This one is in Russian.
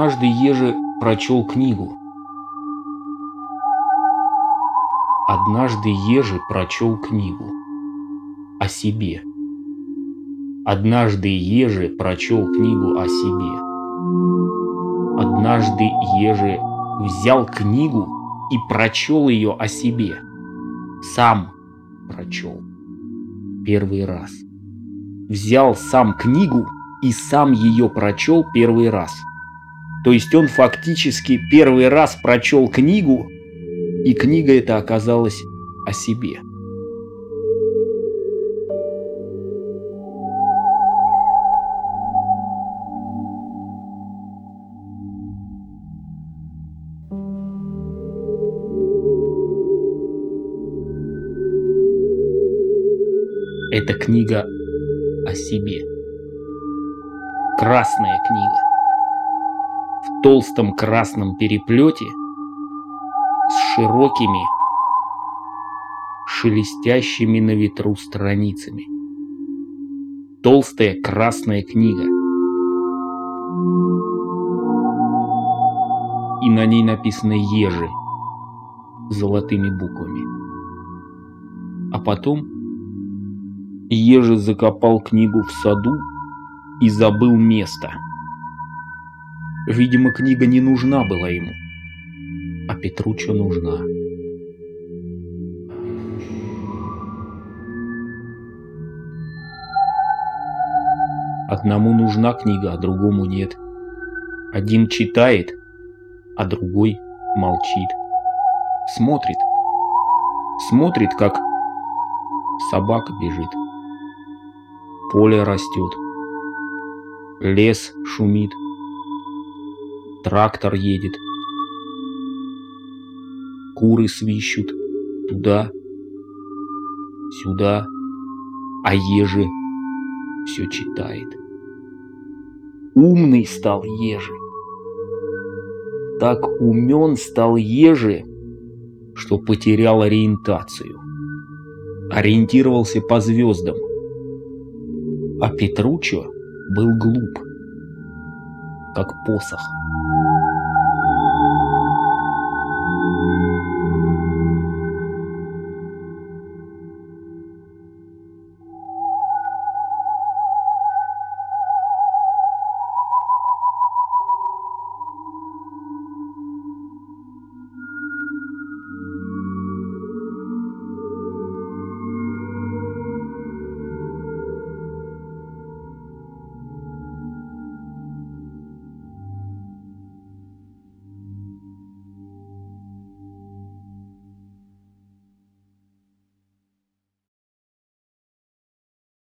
Однажды Ежи прочел книгу. Однажды Ежи прочел книгу о себе. Однажды Ежи прочел книгу о себе. Однажды Ежи взял книгу и прочел ее о себе. Сам прочел. Первый раз. Взял сам книгу и сам ее прочел первый раз. То есть он фактически первый раз прочел книгу, и книга эта оказалась о себе. Это книга о себе. Красная книга. Толстом красном переплете с широкими, шелестящими на ветру страницами. Толстая красная книга. И на ней написано «Ежи» золотыми буквами. А потом Ежи закопал книгу в саду и забыл место. Видимо, книга не нужна была ему, а Петручо нужна. Одному нужна книга, а другому нет. Один читает, а другой молчит. Смотрит. Смотрит, как собака бежит. Поле растет. Лес шумит. Трактор едет. Куры свищут. Туда, сюда. А ежи все читает. Умный стал ежи. Так умен стал ежи, что потерял ориентацию. Ориентировался по звездам а Петручо был глуп, как посох.